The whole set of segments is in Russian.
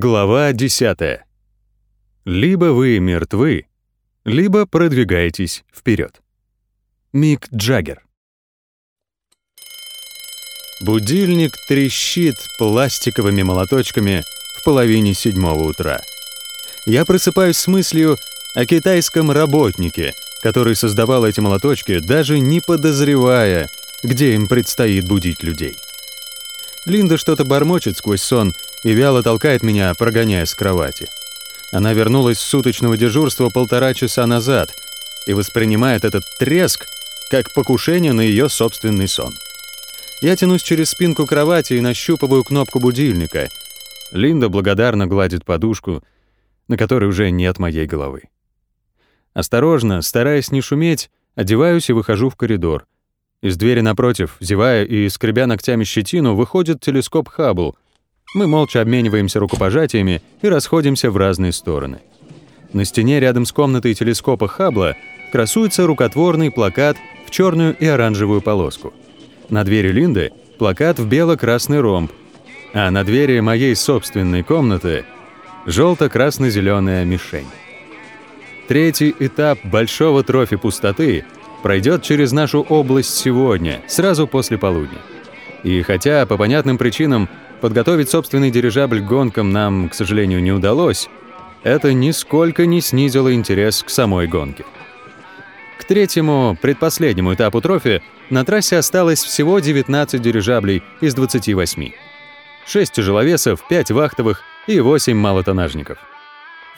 Глава 10. Либо вы мертвы, либо продвигаетесь вперед. Мик Джаггер. Будильник трещит пластиковыми молоточками в половине седьмого утра. Я просыпаюсь с мыслью о китайском работнике, который создавал эти молоточки, даже не подозревая, где им предстоит будить людей. Линда что-то бормочет сквозь сон и вяло толкает меня, прогоняя с кровати. Она вернулась с суточного дежурства полтора часа назад и воспринимает этот треск как покушение на ее собственный сон. Я тянусь через спинку кровати и нащупываю кнопку будильника. Линда благодарно гладит подушку, на которой уже нет моей головы. Осторожно, стараясь не шуметь, одеваюсь и выхожу в коридор. Из двери напротив, зевая и скребя ногтями щетину, выходит телескоп Хаббл. Мы молча обмениваемся рукопожатиями и расходимся в разные стороны. На стене рядом с комнатой телескопа Хаббла красуется рукотворный плакат в черную и оранжевую полоску. На двери Линды плакат в бело-красный ромб, а на двери моей собственной комнаты желто-красно-зеленая мишень. Третий этап большого трофи пустоты пройдет через нашу область сегодня, сразу после полудня. И хотя по понятным причинам подготовить собственный дирижабль к гонкам нам, к сожалению, не удалось, это нисколько не снизило интерес к самой гонке. К третьему, предпоследнему этапу трофи на трассе осталось всего 19 дирижаблей из 28. 6 тяжеловесов, 5 вахтовых и 8 малотонажников.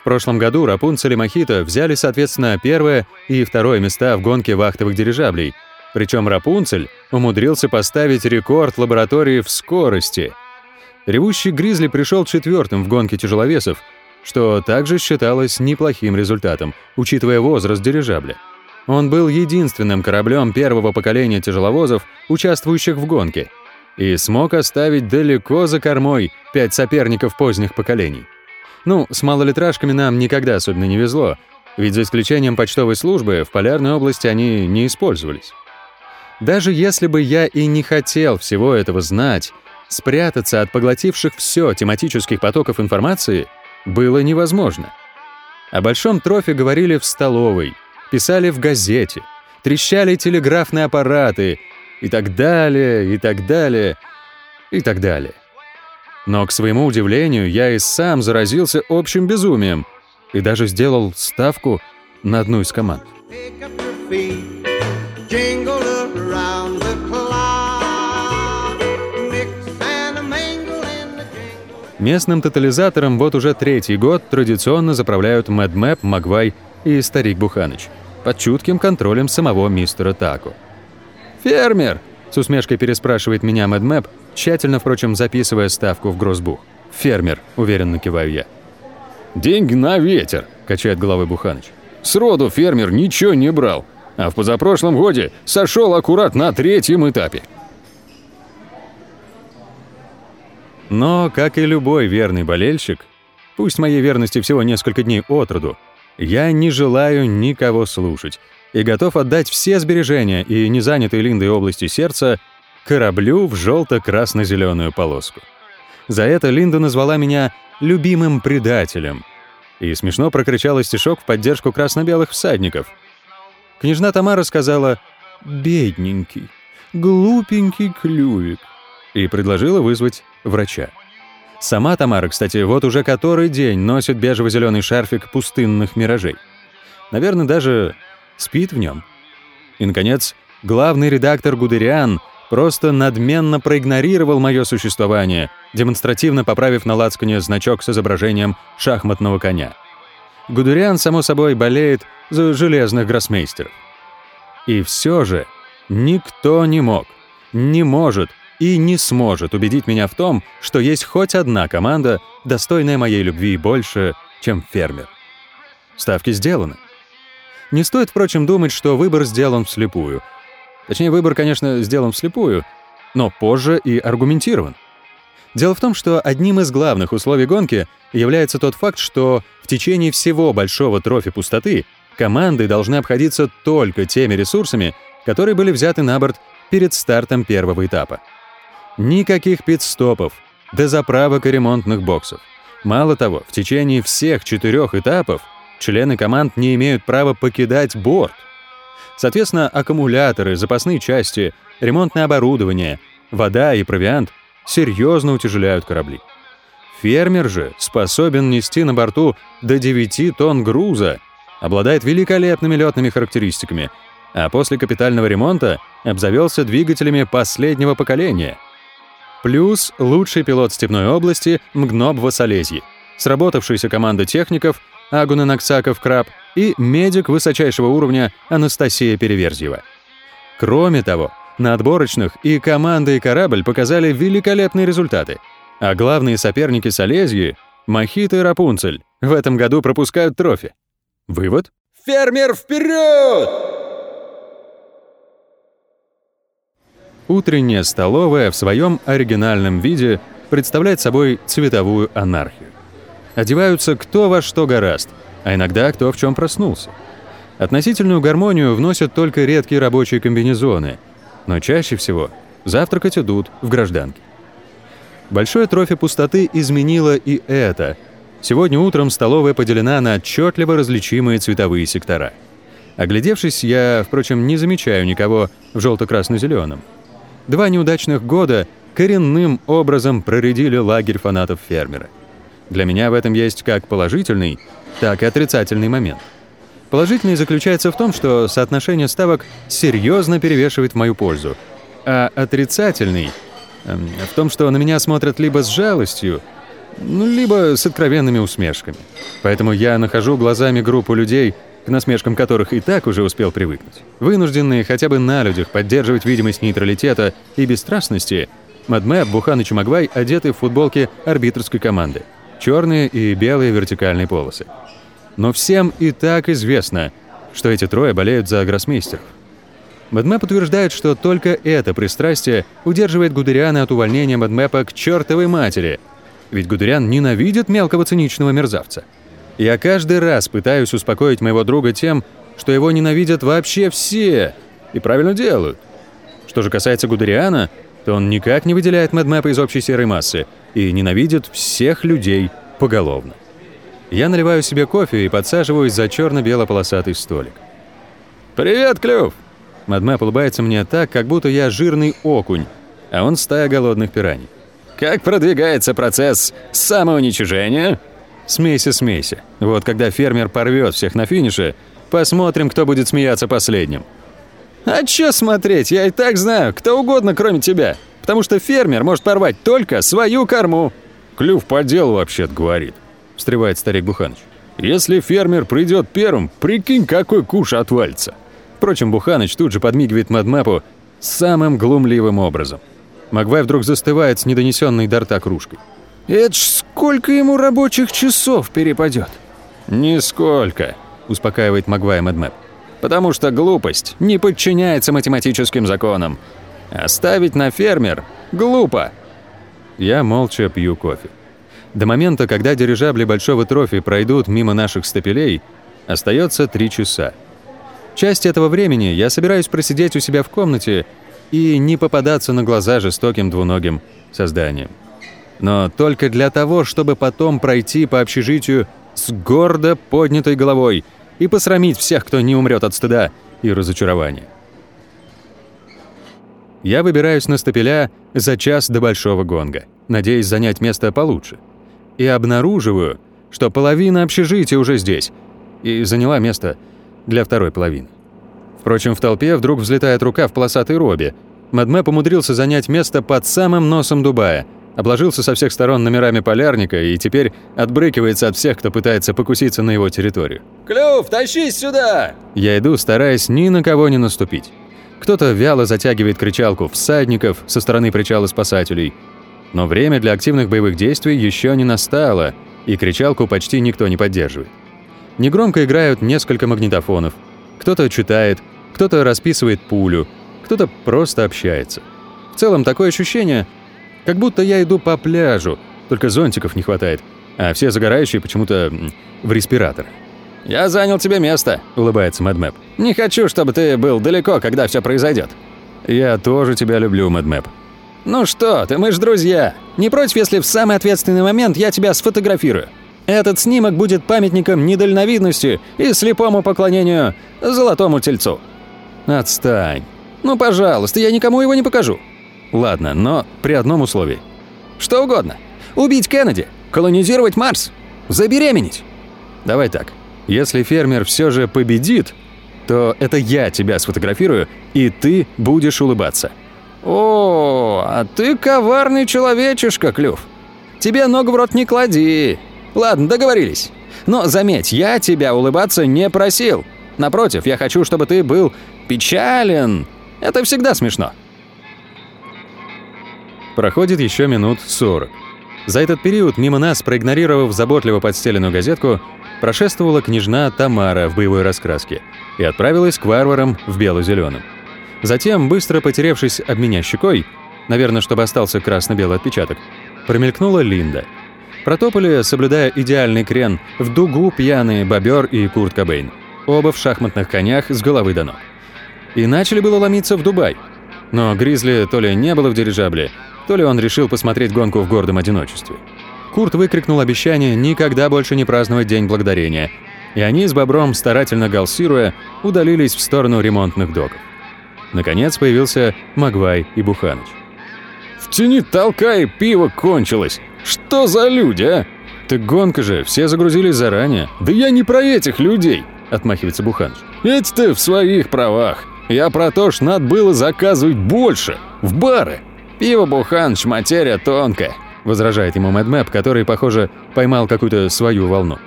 В прошлом году Рапунцель и Мохито взяли, соответственно, первое и второе места в гонке вахтовых дирижаблей. Причем Рапунцель умудрился поставить рекорд лаборатории в скорости. Ревущий Гризли пришел четвертым в гонке тяжеловесов, что также считалось неплохим результатом, учитывая возраст дирижабля. Он был единственным кораблем первого поколения тяжеловозов, участвующих в гонке, и смог оставить далеко за кормой пять соперников поздних поколений. Ну, с малолитражками нам никогда особенно не везло, ведь за исключением почтовой службы в полярной области они не использовались. Даже если бы я и не хотел всего этого знать, спрятаться от поглотивших все тематических потоков информации было невозможно. О большом трофе говорили в столовой — писали в газете, трещали телеграфные аппараты и так далее, и так далее, и так далее. Но, к своему удивлению, я и сам заразился общим безумием и даже сделал ставку на одну из команд. Местным тотализатором вот уже третий год традиционно заправляют Мэдмэп, Магвай и Старик Буханыч – под чутким контролем самого мистера Таку. «Фермер!» — с усмешкой переспрашивает меня Мэдмэп, тщательно, впрочем, записывая ставку в гроссбух. «Фермер», — уверенно киваю я. «Деньги на ветер», — качает головой Буханыч. «Сроду фермер ничего не брал, а в позапрошлом годе сошел аккурат на третьем этапе». Но, как и любой верный болельщик, пусть моей верности всего несколько дней от роду, я не желаю никого слушать и готов отдать все сбережения и незанятые Линдой области сердца кораблю в желто-красно-зеленую полоску. За это Линда назвала меня «любимым предателем» и смешно прокричала стишок в поддержку красно-белых всадников. Княжна Тамара сказала «бедненький, глупенький клювик» и предложила вызвать врача. Сама Тамара, кстати, вот уже который день носит бежево-зеленый шарфик пустынных миражей. Наверное, даже спит в нем. И, наконец, главный редактор Гудериан просто надменно проигнорировал мое существование, демонстративно поправив на лацкане значок с изображением шахматного коня. Гудериан, само собой, болеет за железных гроссмейстеров. И все же никто не мог, не может и не сможет убедить меня в том, что есть хоть одна команда, достойная моей любви больше, чем фермер. Ставки сделаны. Не стоит, впрочем, думать, что выбор сделан вслепую. Точнее, выбор, конечно, сделан вслепую, но позже и аргументирован. Дело в том, что одним из главных условий гонки является тот факт, что в течение всего большого трофи пустоты команды должны обходиться только теми ресурсами, которые были взяты на борт перед стартом первого этапа. Никаких пит-стопов, дозаправок и ремонтных боксов. Мало того, в течение всех четырех этапов члены команд не имеют права покидать борт. Соответственно, аккумуляторы, запасные части, ремонтное оборудование, вода и провиант серьезно утяжеляют корабли. Фермер же способен нести на борту до 9 тонн груза, обладает великолепными летными характеристиками, а после капитального ремонта обзавелся двигателями последнего поколения. Плюс лучший пилот степной области Мгноб Васолезье, сработавшаяся команда техников Агуна Наксаков Краб и медик высочайшего уровня Анастасия Переверзьева. Кроме того, на отборочных и команда, и корабль показали великолепные результаты. А главные соперники Солезьи — Мохит и Рапунцель — в этом году пропускают трофи. Вывод? «Фермер вперед!» Утренняя столовая в своем оригинальном виде представляет собой цветовую анархию. Одеваются кто во что гораст, а иногда кто в чем проснулся. Относительную гармонию вносят только редкие рабочие комбинезоны — но чаще всего завтракать идут в гражданке. Большое трофи пустоты изменило и это. Сегодня утром столовая поделена на отчетливо различимые цветовые сектора. Оглядевшись, я, впрочем, не замечаю никого в желто-красно-зеленом. Два неудачных года коренным образом проредили лагерь фанатов фермера. Для меня в этом есть как положительный, так и отрицательный момент — Положительный заключается в том, что соотношение ставок серьезно перевешивает в мою пользу, а отрицательный эм, в том, что на меня смотрят либо с жалостью, ну, либо с откровенными усмешками. Поэтому я нахожу глазами группу людей, к насмешкам которых и так уже успел привыкнуть. Вынужденные хотя бы на людях поддерживать видимость нейтралитета и бесстрастности, Мадме, Бухан и Чумагвай одеты в футболки арбитрской команды. Черные и белые вертикальные полосы. Но всем и так известно, что эти трое болеют за гроссмейстеров. Мадмэп утверждает, что только это пристрастие удерживает Гудериана от увольнения Мадмэпа к чертовой матери. Ведь Гудериан ненавидит мелкого циничного мерзавца. Я каждый раз пытаюсь успокоить моего друга тем, что его ненавидят вообще все, и правильно делают. Что же касается Гудериана, то он никак не выделяет Мадмэпа из общей серой массы и ненавидит всех людей поголовно. Я наливаю себе кофе и подсаживаюсь за черно-бело-полосатый столик. «Привет, Клюв!» Мадмэп улыбается мне так, как будто я жирный окунь, а он стая голодных пираний. «Как продвигается процесс самоуничижения?» «Смейся, смейся. Вот когда фермер порвет всех на финише, посмотрим, кто будет смеяться последним». «А чё смотреть? Я и так знаю, кто угодно, кроме тебя. Потому что фермер может порвать только свою корму». «Клюв по делу вообще-то говорит», встревает старик Буханыч. «Если фермер придет первым, прикинь, какой куш отвалится!» Впрочем, Буханыч тут же подмигивает Мадмапу самым глумливым образом. Магвай вдруг застывает с недонесенной до рта кружкой. «Это ж сколько ему рабочих часов перепадет?» «Нисколько», — успокаивает Магвай Мадмэп. «Потому что глупость не подчиняется математическим законам. Оставить на фермер глупо». Я молча пью кофе. До момента, когда дирижабли Большого Трофи пройдут мимо наших стапелей, остается три часа. Часть этого времени я собираюсь просидеть у себя в комнате и не попадаться на глаза жестоким двуногим созданием. Но только для того, чтобы потом пройти по общежитию с гордо поднятой головой и посрамить всех, кто не умрет от стыда и разочарования. Я выбираюсь на стапеля за час до большого гонга, надеясь занять место получше — и обнаруживаю, что половина общежития уже здесь, и заняла место для второй половины. Впрочем, в толпе вдруг взлетает рука в полосатой робе. Мадме помудрился занять место под самым носом Дубая, обложился со всех сторон номерами полярника и теперь отбрыкивается от всех, кто пытается покуситься на его территорию. «Клюв, тащись сюда!» Я иду, стараясь ни на кого не наступить. Кто-то вяло затягивает кричалку всадников со стороны причала спасателей – но время для активных боевых действий еще не настало, и кричалку почти никто не поддерживает. Негромко играют несколько магнитофонов. Кто-то читает, кто-то расписывает пулю, кто-то просто общается. В целом такое ощущение, как будто я иду по пляжу, только зонтиков не хватает, а все загорающие почему-то в респираторах. «Я занял тебе место», — улыбается Мэдмэп. «Не хочу, чтобы ты был далеко, когда все произойдет. «Я тоже тебя люблю, Мэдмэп», «Ну что ты, мы ж друзья. Не против, если в самый ответственный момент я тебя сфотографирую? Этот снимок будет памятником недальновидности и слепому поклонению золотому тельцу». «Отстань». «Ну, пожалуйста, я никому его не покажу». «Ладно, но при одном условии». «Что угодно. Убить Кеннеди, колонизировать Марс, забеременеть». «Давай так. Если фермер все же победит, то это я тебя сфотографирую, и ты будешь улыбаться». «О, а ты коварный человечишка, Клюв. Тебе ногу в рот не клади. Ладно, договорились. Но заметь, я тебя улыбаться не просил. Напротив, я хочу, чтобы ты был печален. Это всегда смешно». Проходит еще минут сорок. За этот период мимо нас, проигнорировав заботливо подстеленную газетку, прошествовала княжна Тамара в боевой раскраске и отправилась к варварам в бело-зеленом. Затем, быстро потеревшись об меня щекой, наверное, чтобы остался красно-белый отпечаток, промелькнула Линда. Протопали, соблюдая идеальный крен, в дугу пьяные бобер и Курт Кобейн. Оба в шахматных конях с головы до ног. И начали было ломиться в Дубай. Но Гризли то ли не было в дирижабле, то ли он решил посмотреть гонку в гордом одиночестве. Курт выкрикнул обещание никогда больше не праздновать День Благодарения, и они с Бобром, старательно галсируя, удалились в сторону ремонтных доков. Наконец появился Магвай и Буханыч. «В тени толкай, пиво кончилось! Что за люди, а?» «Так гонка же, все загрузились заранее». «Да я не про этих людей!» – отмахивается Буханыч. «Эти-то в своих правах. Я про то, что надо было заказывать больше, в бары. Пиво Буханыч – материя тонкая», – возражает ему Мэдмэп, который, похоже, поймал какую-то свою волну.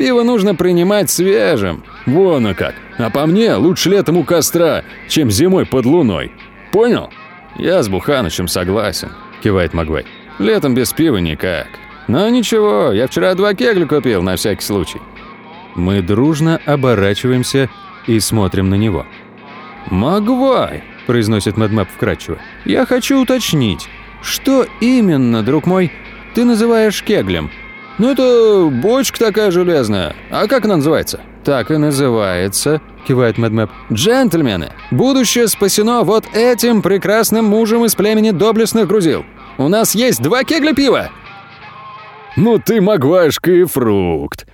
Пиво нужно принимать свежим. Вон а как. А по мне, лучше летом у костра, чем зимой под луной. Понял? Я с Буханычем согласен, кивает Магвай. Летом без пива никак. Но ничего, я вчера два кегля купил на всякий случай. Мы дружно оборачиваемся и смотрим на него. «Магвай», – произносит Мэдмэп вкратчиво, – «я хочу уточнить, что именно, друг мой, ты называешь кеглем?» «Ну это бочка такая железная. А как она называется?» «Так и называется», — кивает Мэдмэп. «Джентльмены, будущее спасено вот этим прекрасным мужем из племени доблестных грузил. У нас есть два кегля пива!» «Ну ты магвашка и фрукт!»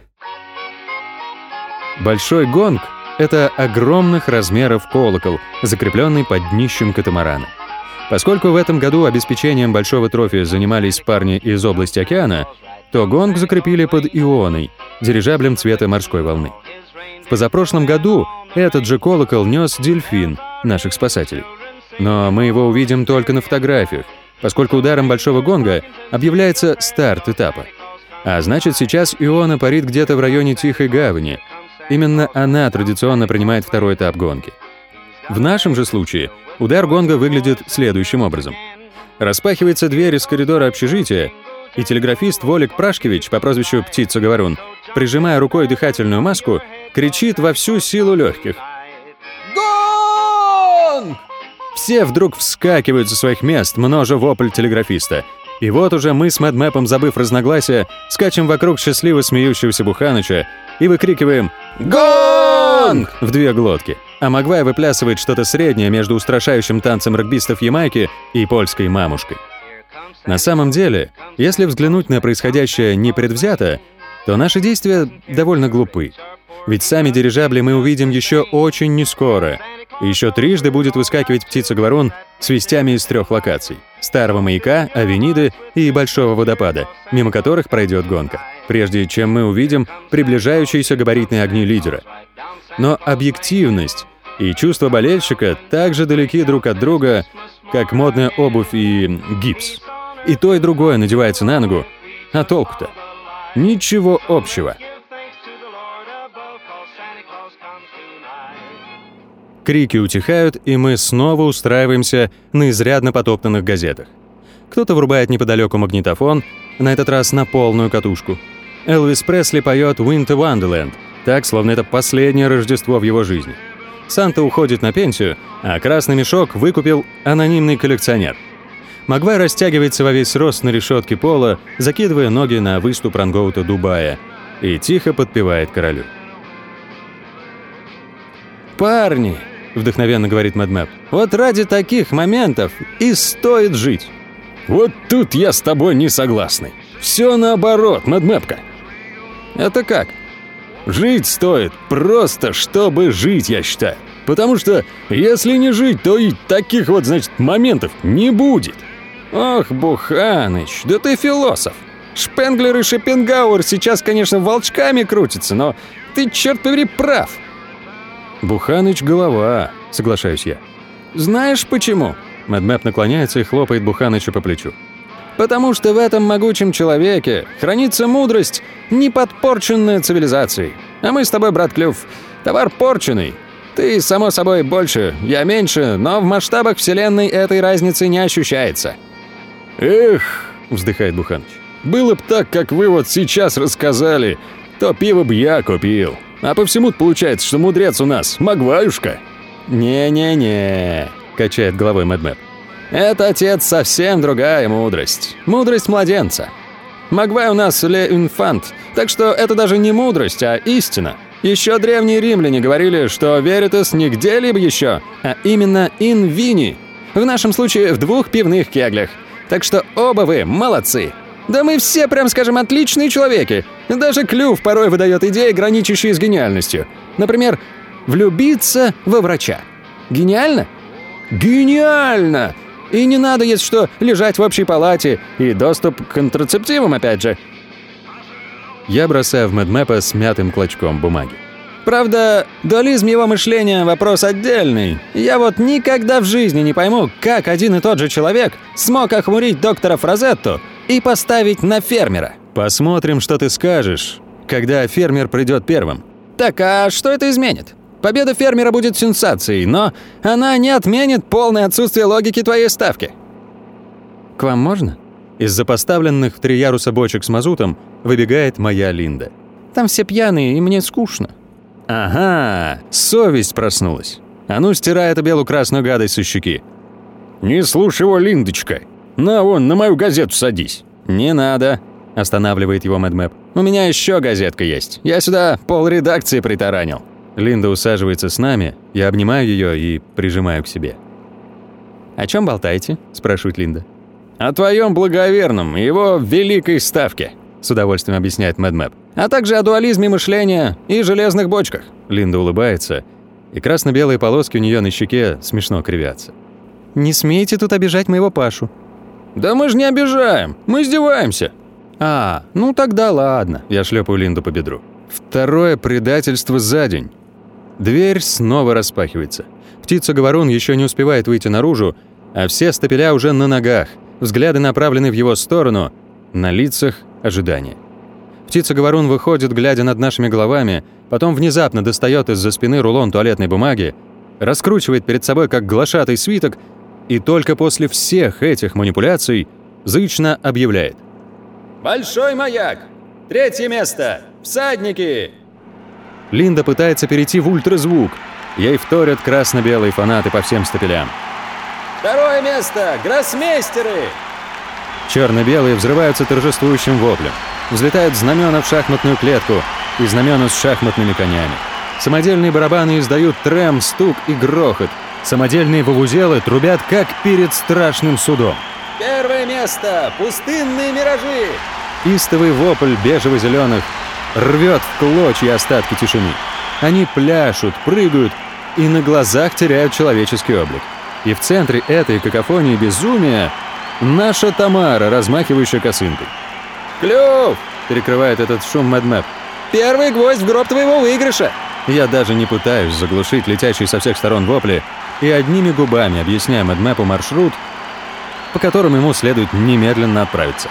Большой гонг — это огромных размеров колокол, закрепленный под днищем катамарана. Поскольку в этом году обеспечением большого трофея занимались парни из области океана, то гонг закрепили под ионой, дирижаблем цвета морской волны. В позапрошлом году этот же колокол нес дельфин, наших спасателей. Но мы его увидим только на фотографиях, поскольку ударом большого гонга объявляется старт этапа. А значит, сейчас Иона парит где-то в районе Тихой Гавани. Именно она традиционно принимает второй этап гонки. В нашем же случае удар гонга выглядит следующим образом. Распахивается дверь из коридора общежития, и телеграфист Волик Прашкевич по прозвищу Птица Говорун, прижимая рукой дыхательную маску, кричит во всю силу легких. «Гон!» Все вдруг вскакивают со своих мест, множа вопль телеграфиста. И вот уже мы с Мэдмэпом, забыв разногласия, скачем вокруг счастливо смеющегося Буханыча и выкрикиваем «Гонг!» в две глотки. А Магвай выплясывает что-то среднее между устрашающим танцем регбистов Ямайки и польской мамушкой. На самом деле, если взглянуть на происходящее непредвзято, то наши действия довольно глупы. Ведь сами дирижабли мы увидим еще очень нескоро. И еще трижды будет выскакивать птица-говорун с вестями из трех локаций – Старого маяка, Авениды и Большого водопада, мимо которых пройдет гонка, прежде чем мы увидим приближающиеся габаритные огни лидера. Но объективность и чувство болельщика также далеки друг от друга, как модная обувь и гипс. И то, и другое надевается на ногу. А толку-то? Ничего общего. Крики утихают, и мы снова устраиваемся на изрядно потоптанных газетах. Кто-то врубает неподалеку магнитофон, на этот раз на полную катушку. Элвис Пресли поет «Winter Wonderland», так, словно это последнее Рождество в его жизни. Санта уходит на пенсию, а красный мешок выкупил анонимный коллекционер. Магвай растягивается во весь рост на решетке пола, закидывая ноги на выступ рангоута Дубая, и тихо подпевает королю. «Парни!» — вдохновенно говорит Мэдмэп. «Вот ради таких моментов и стоит жить!» Вот тут я с тобой не согласный. Все наоборот, Мэдмэпка. Это как? Жить стоит просто, чтобы жить, я считаю. Потому что если не жить, то и таких вот, значит, моментов не будет. Ох, Буханыч, да ты философ. Шпенглер и Шопенгауэр сейчас, конечно, волчками крутятся, но ты, черт побери, прав. Буханыч голова, соглашаюсь я. Знаешь почему? Мэдмэп наклоняется и хлопает Буханыча по плечу. Потому что в этом могучем человеке хранится мудрость, не подпорченная цивилизацией. А мы с тобой, брат Клюв, товар порченый. Ты, само собой, больше, я меньше, но в масштабах Вселенной этой разницы не ощущается. «Эх», — вздыхает Буханыч, — «было б так, как вы вот сейчас рассказали, то пиво б я купил. А по всему получается, что мудрец у нас Магваюшка». «Не-не-не», — качает головой Мэдмэп. «Это, отец, совсем другая мудрость. Мудрость младенца. Магвай у нас ле инфант, так что это даже не мудрость, а истина. Еще древние римляне говорили, что веритас не где-либо еще, а именно инвини. В нашем случае в двух пивных кеглях. Так что оба вы молодцы. Да мы все, прям скажем, отличные человеки. Даже клюв порой выдает идеи, граничащие с гениальностью. Например, влюбиться во врача. Гениально? Гениально! И не надо, если что, лежать в общей палате. И доступ к контрацептивам, опять же. Я бросаю в Мэдмэпа смятым клочком бумаги. Правда, дуализм его мышления – вопрос отдельный. Я вот никогда в жизни не пойму, как один и тот же человек смог охмурить доктора Фразетту и поставить на фермера. Посмотрим, что ты скажешь, когда фермер придет первым. Так, а что это изменит? Победа фермера будет сенсацией, но она не отменит полное отсутствие логики твоей ставки. К вам можно? Из-за поставленных в три яруса бочек с мазутом выбегает моя Линда. Там все пьяные, и мне скучно. Ага, совесть проснулась. А ну, стирай эту белую-красную гадость со щеки. Не слушай его, Линдочка. На вон, на мою газету садись. Не надо, останавливает его Мэдмэп. У меня еще газетка есть. Я сюда пол редакции притаранил. Линда усаживается с нами, я обнимаю ее и прижимаю к себе. «О чем болтаете?» – спрашивает Линда. «О твоем благоверном его великой ставке», – с удовольствием объясняет Мэдмэп а также о дуализме мышления и железных бочках». Линда улыбается, и красно-белые полоски у нее на щеке смешно кривятся. «Не смейте тут обижать моего Пашу». «Да мы же не обижаем, мы издеваемся». «А, ну тогда ладно», – я шлепаю Линду по бедру. Второе предательство за день. Дверь снова распахивается. Птица-говорун еще не успевает выйти наружу, а все стапеля уже на ногах, взгляды направлены в его сторону, на лицах ожидания. Птица-говорун выходит, глядя над нашими головами, потом внезапно достает из-за спины рулон туалетной бумаги, раскручивает перед собой как глашатый свиток и только после всех этих манипуляций зычно объявляет. «Большой маяк! Третье место! Всадники!» Линда пытается перейти в ультразвук. Ей вторят красно-белые фанаты по всем стапелям. «Второе место! Гроссмейстеры!» Черно-белые взрываются торжествующим воплем. Взлетают знамена в шахматную клетку и знамена с шахматными конями. Самодельные барабаны издают трем, стук и грохот. Самодельные вовузелы трубят, как перед страшным судом. Первое место! Пустынные миражи! Истовый вопль бежево-зеленых рвет в клочья остатки тишины. Они пляшут, прыгают и на глазах теряют человеческий облик. И в центре этой какофонии безумия наша Тамара, размахивающая косынкой. «Клюв!» — перекрывает этот шум Мэдмэп. «Первый гвоздь в гроб твоего выигрыша!» Я даже не пытаюсь заглушить летящие со всех сторон вопли и одними губами объясняю Мэдмэпу маршрут, по которому ему следует немедленно отправиться.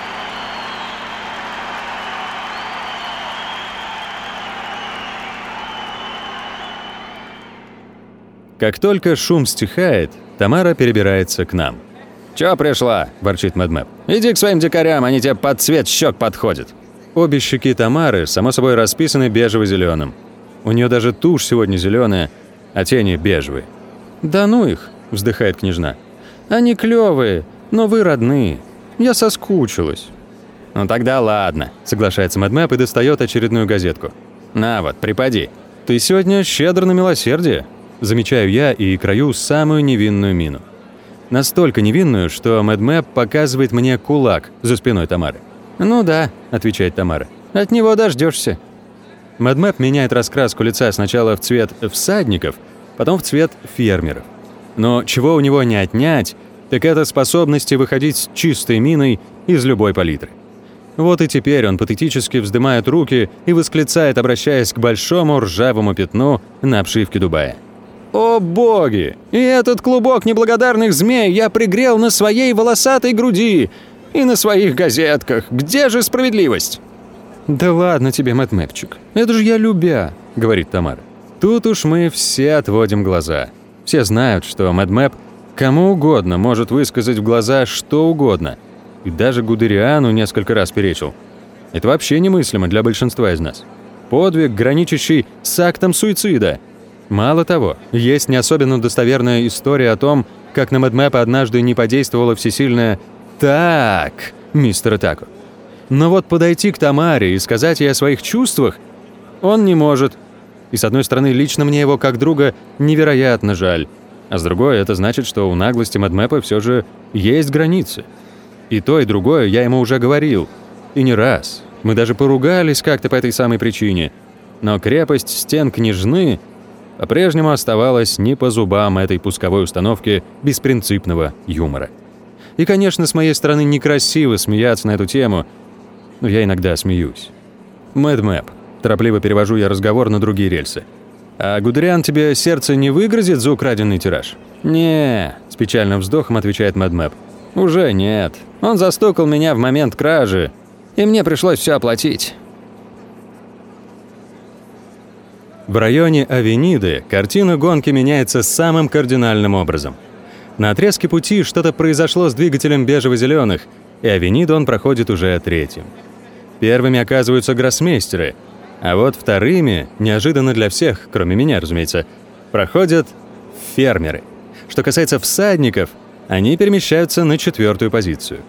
Как только шум стихает, Тамара перебирается к нам. «Чё пришла?» – ворчит Мэдмэп. «Иди к своим дикарям, они тебе под цвет щек подходят». Обе щеки Тамары, само собой, расписаны бежево-зеленым. У нее даже тушь сегодня зеленая, а тени бежевые. «Да ну их!» – вздыхает княжна. «Они клевые, но вы родные. Я соскучилась». «Ну тогда ладно», – соглашается Мэдмэп и достает очередную газетку. «На вот, припади». «Ты сегодня щедр на милосердие», – замечаю я и краю самую невинную мину. Настолько невинную, что Мэдмэп показывает мне кулак за спиной Тамары. «Ну да», — отвечает Тамара. «От него дождешься. Мэдмэп меняет раскраску лица сначала в цвет всадников, потом в цвет фермеров. Но чего у него не отнять, так это способности выходить с чистой миной из любой палитры. Вот и теперь он патетически вздымает руки и восклицает, обращаясь к большому ржавому пятну на обшивке Дубая. «О боги! И этот клубок неблагодарных змей я пригрел на своей волосатой груди и на своих газетках. Где же справедливость?» «Да ладно тебе, Мэтт Это же я любя», — говорит Тамара. Тут уж мы все отводим глаза. Все знают, что Мэдмэп кому угодно может высказать в глаза что угодно. И даже Гудериану несколько раз перечил. Это вообще немыслимо для большинства из нас. Подвиг, граничащий с актом суицида. Мало того, есть не особенно достоверная история о том, как на Мэдмэпа однажды не подействовала всесильная «Так, мистер Тако». Но вот подойти к Тамаре и сказать ей о своих чувствах он не может. И с одной стороны, лично мне его как друга невероятно жаль. А с другой, это значит, что у наглости Мэдмэпа все же есть границы. И то, и другое я ему уже говорил. И не раз. Мы даже поругались как-то по этой самой причине. Но крепость стен княжны по-прежнему оставалась не по зубам этой пусковой установки беспринципного юмора. И, конечно, с моей стороны некрасиво смеяться на эту тему, но я иногда смеюсь. Мэд Мэп. Торопливо перевожу я разговор на другие рельсы. «А Гудериан тебе сердце не выгрызет за украденный тираж?» «Не», — с печальным вздохом отвечает Мэд Мэп. «Уже нет. Он застукал меня в момент кражи, и мне пришлось все оплатить». В районе Авениды картина гонки меняется самым кардинальным образом. На отрезке пути что-то произошло с двигателем бежево-зеленых, и Авениду он проходит уже третьим. Первыми оказываются гроссмейстеры, а вот вторыми, неожиданно для всех, кроме меня, разумеется, проходят фермеры. Что касается всадников, они перемещаются на четвертую позицию.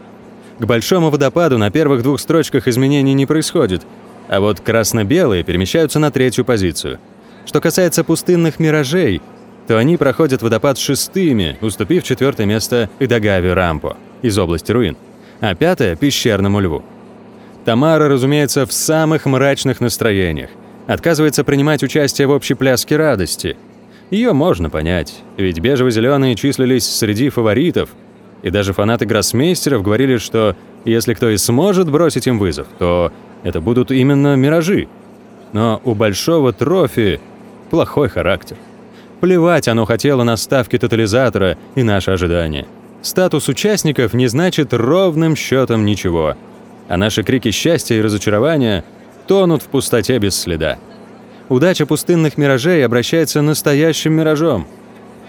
К большому водопаду на первых двух строчках изменений не происходит, а вот красно-белые перемещаются на третью позицию. Что касается пустынных миражей, то они проходят водопад шестыми, уступив четвертое место Идагаве Рампо из области руин, а пятое — пещерному льву. Тамара, разумеется, в самых мрачных настроениях. Отказывается принимать участие в общей пляске радости. Ее можно понять, ведь бежево-зеленые числились среди фаворитов, и даже фанаты гроссмейстеров говорили, что если кто и сможет бросить им вызов, то это будут именно миражи. Но у большого трофи плохой характер. Плевать оно хотело на ставки тотализатора и наши ожидания. Статус участников не значит ровным счетом ничего – а наши крики счастья и разочарования тонут в пустоте без следа. Удача пустынных миражей обращается настоящим миражом.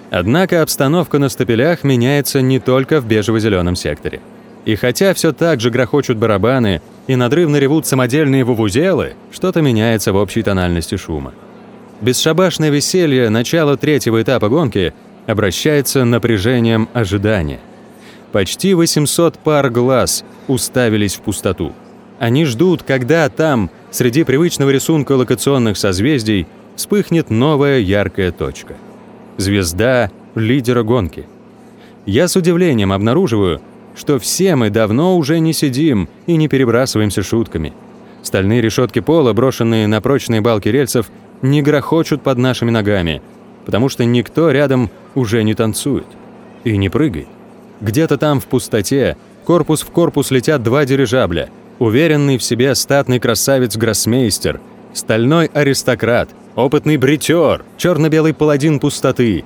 Однако обстановка на стапелях меняется не только в бежево-зеленом секторе. И хотя все так же грохочут барабаны и надрывно ревут самодельные вувузелы, что-то меняется в общей тональности шума. Бесшабашное веселье начала третьего этапа гонки обращается напряжением ожидания. Почти 800 пар глаз уставились в пустоту. Они ждут, когда там, среди привычного рисунка локационных созвездий, вспыхнет новая яркая точка. Звезда лидера гонки. Я с удивлением обнаруживаю, что все мы давно уже не сидим и не перебрасываемся шутками. Стальные решетки пола, брошенные на прочные балки рельсов, не грохочут под нашими ногами, потому что никто рядом уже не танцует и не прыгает. Где-то там в пустоте, корпус в корпус летят два дирижабля. Уверенный в себе статный красавец-гроссмейстер, стальной аристократ, опытный бритер, черно-белый паладин пустоты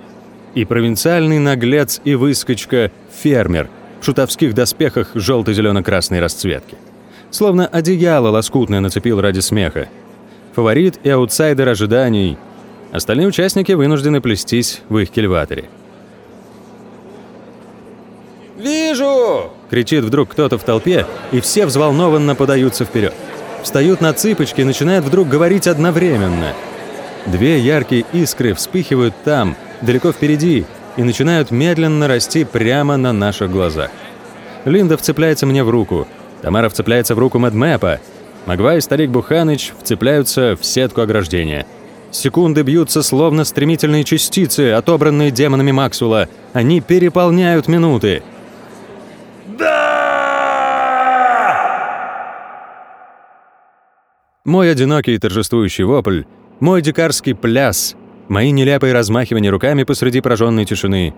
и провинциальный наглец и выскочка фермер в шутовских доспехах желто-зелено-красной расцветки. Словно одеяло лоскутное нацепил ради смеха. Фаворит и аутсайдер ожиданий. Остальные участники вынуждены плестись в их кильваторе. «Вижу!» — кричит вдруг кто-то в толпе, и все взволнованно подаются вперед. Встают на цыпочки и начинают вдруг говорить одновременно. Две яркие искры вспыхивают там, далеко впереди, и начинают медленно расти прямо на наших глазах. Линда вцепляется мне в руку, Тамара вцепляется в руку Мэдмэпа, Магва и старик Буханыч вцепляются в сетку ограждения. Секунды бьются словно стремительные частицы, отобранные демонами Максула. Они переполняют минуты. Мой одинокий торжествующий вопль, мой дикарский пляс, мои нелепые размахивания руками посреди прожженной тишины.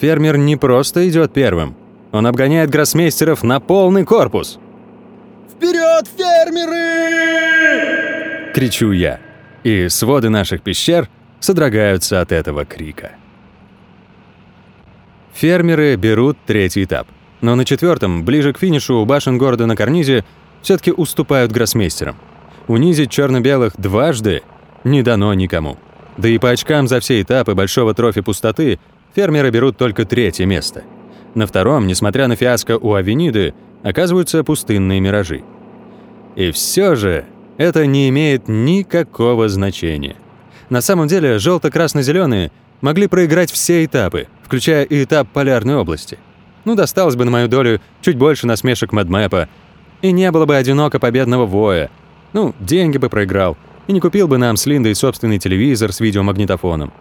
Фермер не просто идет первым. Он обгоняет гроссмейстеров на полный корпус. «Вперед, фермеры!» Кричу я. И своды наших пещер содрогаются от этого крика. Фермеры берут третий этап. Но на четвертом, ближе к финишу у башен города на карнизе, все таки уступают гроссмейстерам. Унизить черно-белых дважды не дано никому. Да и по очкам за все этапы большого трофи пустоты фермеры берут только третье место. На втором, несмотря на фиаско у Авениды, оказываются пустынные миражи. И все же это не имеет никакого значения. На самом деле, желто-красно-зеленые могли проиграть все этапы, включая и этап Полярной области. Ну, досталось бы на мою долю чуть больше насмешек Мэдмэпа, и не было бы одиноко победного воя. Ну, деньги бы проиграл, и не купил бы нам с Линдой собственный телевизор с видеомагнитофоном.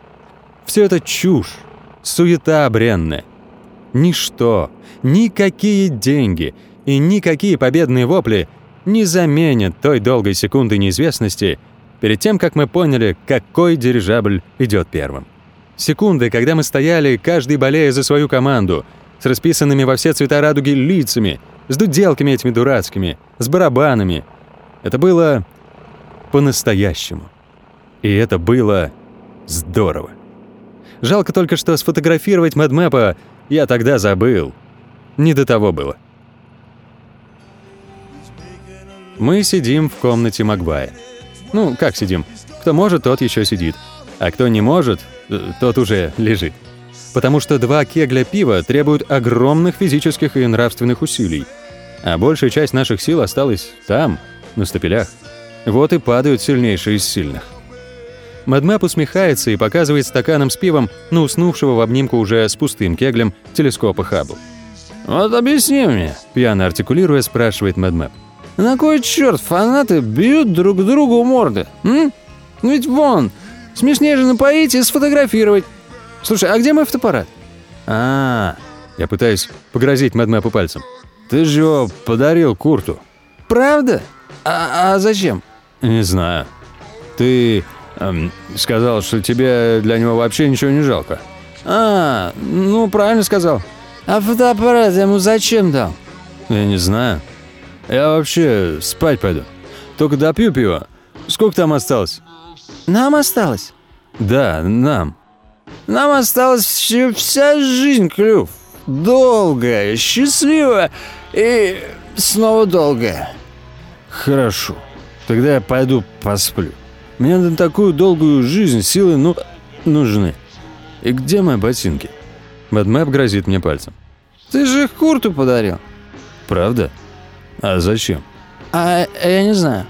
Все это чушь, суета бренная. Ничто, никакие деньги и никакие победные вопли не заменят той долгой секунды неизвестности перед тем, как мы поняли, какой дирижабль идет первым. Секунды, когда мы стояли, каждый болея за свою команду, с расписанными во все цвета радуги лицами, с дуделками этими дурацкими, с барабанами. Это было по-настоящему. И это было здорово. Жалко только, что сфотографировать Мэдмэпа я тогда забыл. Не до того было. Мы сидим в комнате Магвая. Ну, как сидим? Кто может, тот еще сидит. А кто не может, э, тот уже лежит. Потому что два кегля пива требуют огромных физических и нравственных усилий. А большая часть наших сил осталась там, на стапелях. Вот и падают сильнейшие из сильных. Мадмэп усмехается и показывает стаканом с пивом на уснувшего в обнимку уже с пустым кеглем телескопа Хаббл. «Вот объясни мне», — пьяно артикулируя, спрашивает Мадмэп. «На кой черт фанаты бьют друг другу морды, м? Ну ведь вон, смешнее же напоить и сфотографировать. Слушай, а где мой фотоаппарат?» а, -а, -а. Я пытаюсь погрозить Мадмэпу пальцем. «Ты же его подарил Курту». «Правда? А, а зачем?» «Не знаю. Ты эм, сказал, что тебе для него вообще ничего не жалко». «А, ну, правильно сказал. А фотоаппарат ему зачем дал?» «Я не знаю. Я вообще спать пойду. Только допью пиво. Сколько там осталось?» «Нам осталось?» «Да, нам». «Нам осталась всю, вся жизнь, Клюв. Долгая, счастливая и снова долгая». «Хорошо. Тогда я пойду посплю. Мне на такую долгую жизнь силы ну, нужны. И где мои ботинки?» Бэдмэп грозит мне пальцем. «Ты же их Курту подарил». «Правда? А зачем?» «А я не знаю».